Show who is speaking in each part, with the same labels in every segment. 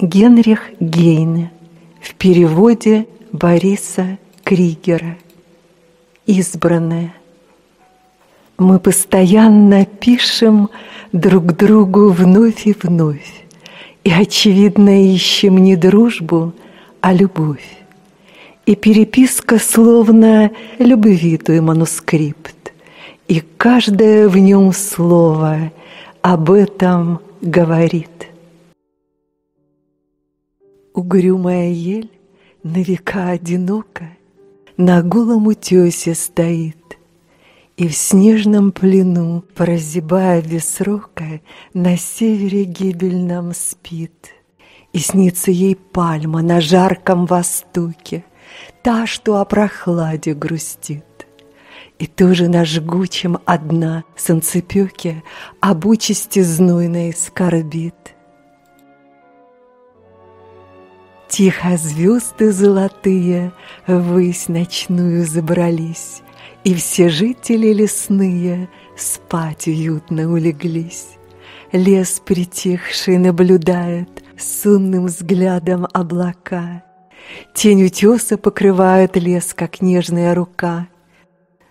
Speaker 1: Генрих Гейне в переводе Бориса Кригера. Избранное. Мы постоянно пишем друг другу вновь и вновь, и, очевидно, ищем не дружбу, а любовь. И переписка словно любовитый манускрипт, и каждое в нем слово об этом говорит. Угрюмая ель на века одинока На голом утесе стоит, И в снежном плену, прозябая без срока, На севере гибельном спит. И снится ей пальма на жарком востоке, Та, что о прохладе грустит. И тоже на жгучем одна солнцепеке Об участи знойной скорбит — Тихо звезды золотые Ввысь ночную забрались, И все жители лесные Спать уютно улеглись. Лес притихший наблюдает Сонным взглядом облака. Тень утеса покрывает лес, как нежная рука.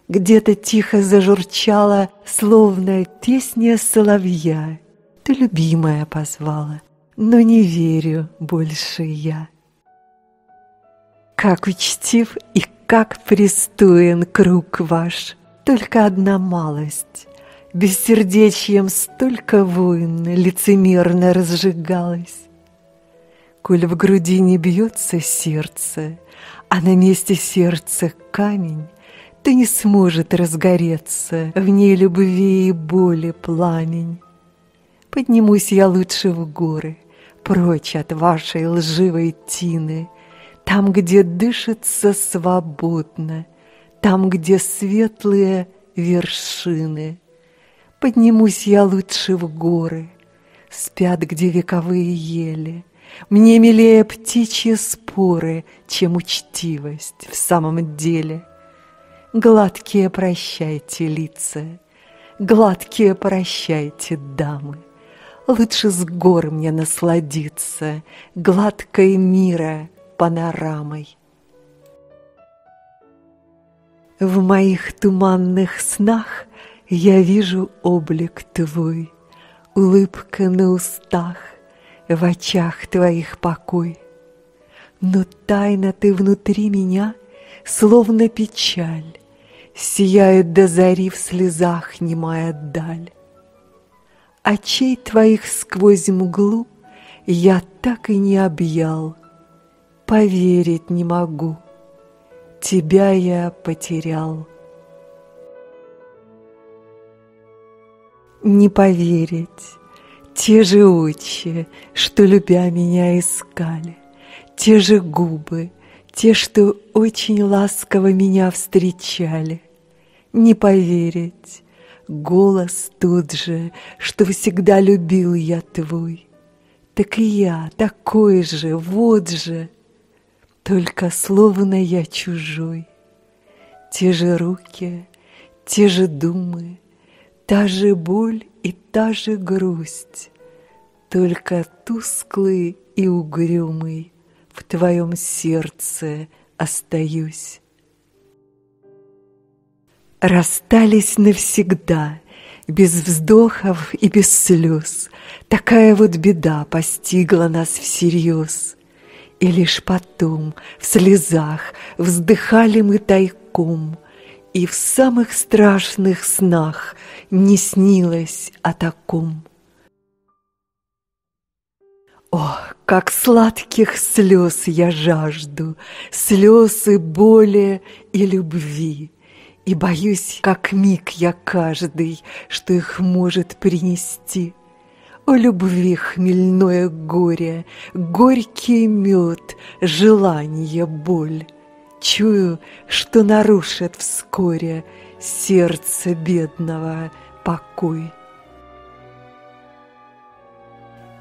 Speaker 1: Где-то тихо зажурчала, словно песня соловья. Ты любимая позвала, но не верю больше я. Как учтив и как пристоен круг ваш, Только одна малость, Бессердечьем столько войн Лицемерно разжигалась. Коль в груди не бьется сердце, А на месте сердца камень, То не сможет разгореться В ней любви и боли пламень. Поднимусь я лучше в горы — прочь от вашей лживой тины, Там, где дышится свободно, Там, где светлые вершины. Поднимусь я лучше в горы, Спят, где вековые ели. Мне милее птичьи споры, Чем учтивость в самом деле. Гладкие прощайте лица, Гладкие прощайте дамы. Лучше с гор мне насладиться Гладкой мира панорамой. В моих туманных снах Я вижу облик твой, Улыбка на устах, В очах твоих покой. Но тайна ты внутри меня, Словно печаль, Сияет до зари в слезах немая даль. Очей твоих сквозь мглу Я так и не объял, Поверить не могу, Тебя я потерял. Не поверить, те же очи, Что, любя меня, искали, Те же губы, те, что очень ласково меня встречали. Не поверить, Голос тот же, что всегда любил я твой. Так и я такой же, вот же, Только словно я чужой. Те же руки, те же думы, Та же боль и та же грусть, Только тусклый и угрюмый В твоем сердце остаюсь. Расстались навсегда, без вздохов и без слез. Такая вот беда постигла нас всерьез. И лишь потом, в слезах, вздыхали мы тайком, И в самых страшных снах не снилось о таком. Ох, как сладких слез я жажду, Слезы боли и любви. И боюсь, как миг я каждый, что их может принести. О любви хмельное горе, горький мед, желание, боль. Чую, что нарушит вскоре сердце бедного покой.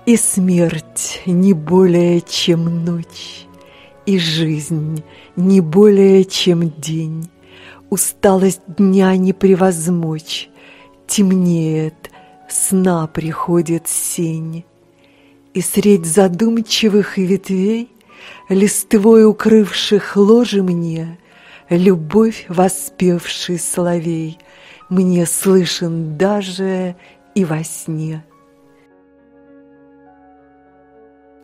Speaker 1: И смерть не более, чем ночь, и жизнь не более, чем день. Усталость дня не превозмочь, Темнеет, сна приходит сень. И средь задумчивых ветвей, Листвой укрывших ложи мне, Любовь воспевший соловей Мне слышен даже и во сне.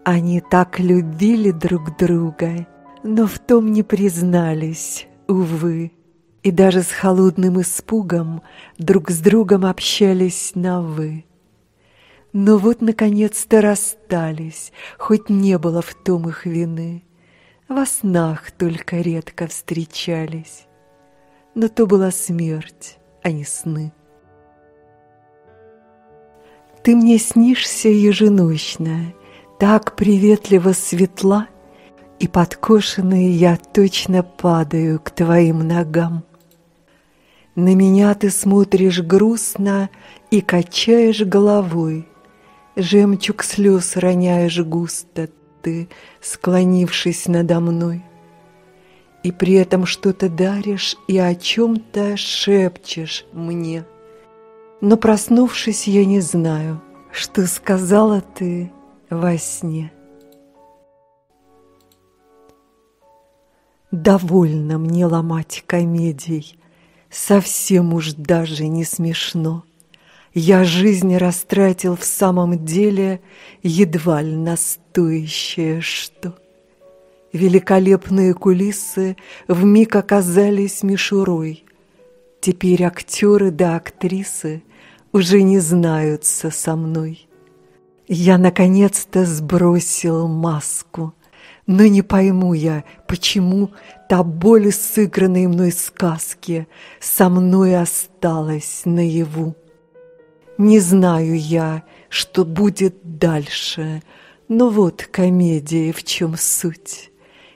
Speaker 1: Они так любили друг друга, но в том не признались, увы, и даже с холодным испугом друг с другом общались на «вы». Но вот, наконец-то, расстались, хоть не было в том их вины. Во снах только редко встречались, но то была смерть, а не сны. Ты мне снишься еженочно, так приветливо светла, И подкошенный я точно падаю к твоим ногам. На меня ты смотришь грустно и качаешь головой, Жемчуг слез роняешь густо ты, склонившись надо мной. И при этом что-то даришь и о чем-то шепчешь мне. Но проснувшись, я не знаю, что сказала ты во сне. Довольно мне ломать комедий, Совсем уж даже не смешно. Я жизнь растратил в самом деле Едва ли на стоящее что. Великолепные кулисы Вмиг оказались мишурой. Теперь актеры да актрисы Уже не знаются со мной. Я наконец-то сбросил маску, но не пойму я, почему та боль сыгранной мной сказки со мной осталась наяву. Не знаю я, что будет дальше, но вот комедия в чем суть.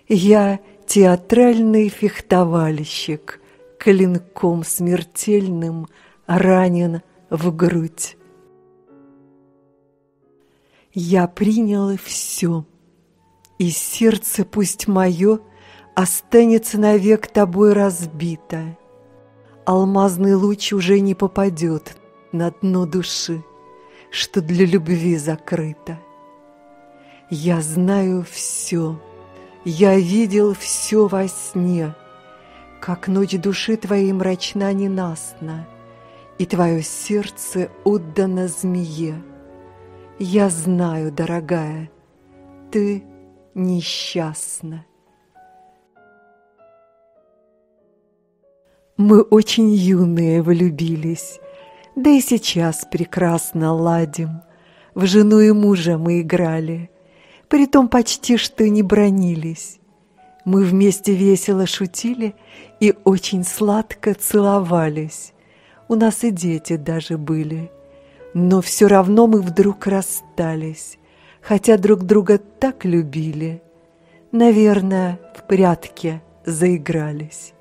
Speaker 1: Я театральный фехтовальщик, клинком смертельным ранен в грудь. Я принял все, и сердце пусть мое Останется навек тобой разбито. Алмазный луч уже не попадет на дно души, Что для любви закрыто. Я знаю все, я видел все во сне, Как ночь души твоей мрачна ненастна, И твое сердце отдано змее. Я знаю, дорогая, ты несчастна. Мы очень юные влюбились, да и сейчас прекрасно ладим. В жену и мужа мы играли, притом почти что не бронились. Мы вместе весело шутили и очень сладко целовались. У нас и дети даже были – но все равно мы вдруг расстались, хотя друг друга так любили. Наверное, в прятки заигрались.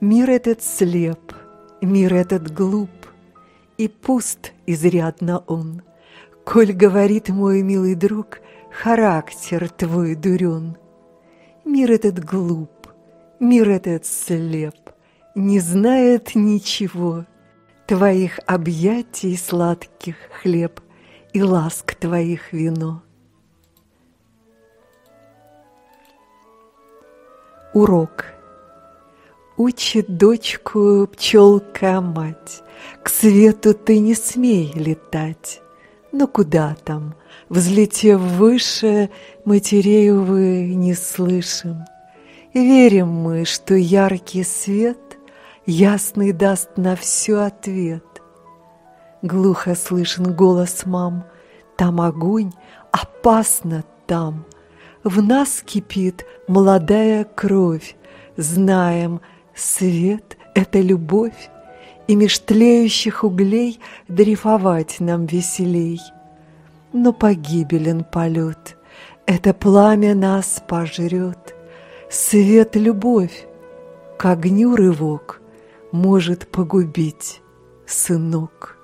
Speaker 1: Мир этот слеп, мир этот глуп, И пуст изрядно он, Коль говорит мой милый друг, Характер твой дурен. Мир этот глуп, мир этот слеп, не знает ничего, Твоих объятий сладких хлеб и ласк твоих вино. Урок. Учит дочку пчелка-мать, К свету ты не смей летать. Но куда там, взлетев выше, Матерей, увы, не слышим. Верим мы, что яркий свет Ясный даст на все ответ. Глухо слышен голос мам, Там огонь, опасно там. В нас кипит молодая кровь, Знаем, свет — это любовь, И меж тлеющих углей Дрейфовать нам веселей. Но погибелен полет, Это пламя нас пожрет. Свет — любовь, к огню рывок — может погубить, сынок.